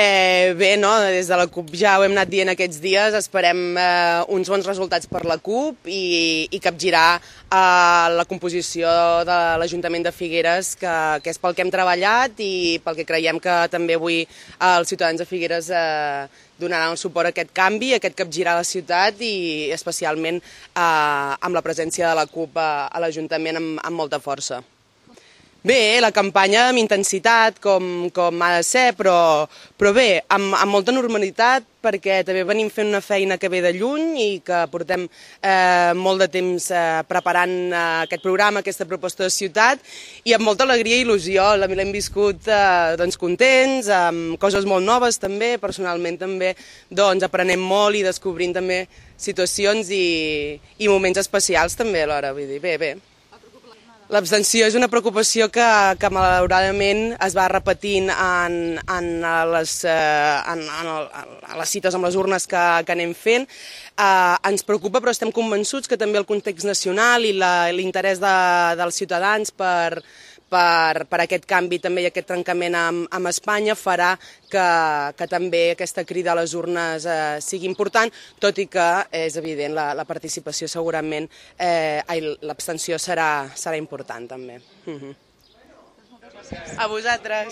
Eh, bé, no, des de la CUP ja ho hem anat dient aquests dies, esperem eh, uns bons resultats per la CUP i, i capgirar eh, la composició de l'Ajuntament de Figueres, que, que és pel que hem treballat i pel que creiem que també avui eh, els ciutadans de Figueres eh, donaran suport a aquest canvi, a aquest capgirar la ciutat i especialment eh, amb la presència de la CUP a, a l'Ajuntament amb, amb molta força. Bé, la campanya amb intensitat, com, com ha de ser, però, però bé, amb, amb molta normalitat, perquè també venim fent una feina que ve de lluny i que portem eh, molt de temps eh, preparant eh, aquest programa, aquesta proposta de ciutat, i amb molta alegria i il·lusió. L'hem viscut eh, doncs, contents, amb coses molt noves també, personalment també doncs, aprenem molt i descobrint també situacions i, i moments especials també alhora. Vull dir, bé, bé. L'abstenció és una preocupació que, que malauradament es va repetint en, en, les, eh, en, en, en les cites amb les urnes que, que anem fent. Eh, ens preocupa, però estem convençuts que també el context nacional i l'interès de, dels ciutadans per, per, per aquest canvi també i aquest trencament amb, amb Espanya farà que, que també aquesta crida a les urnes eh, sigui important, tot i que és evident la, la participació segurament, eh, l'abstenció serà, serà important també. Uh -huh. A vosaltres.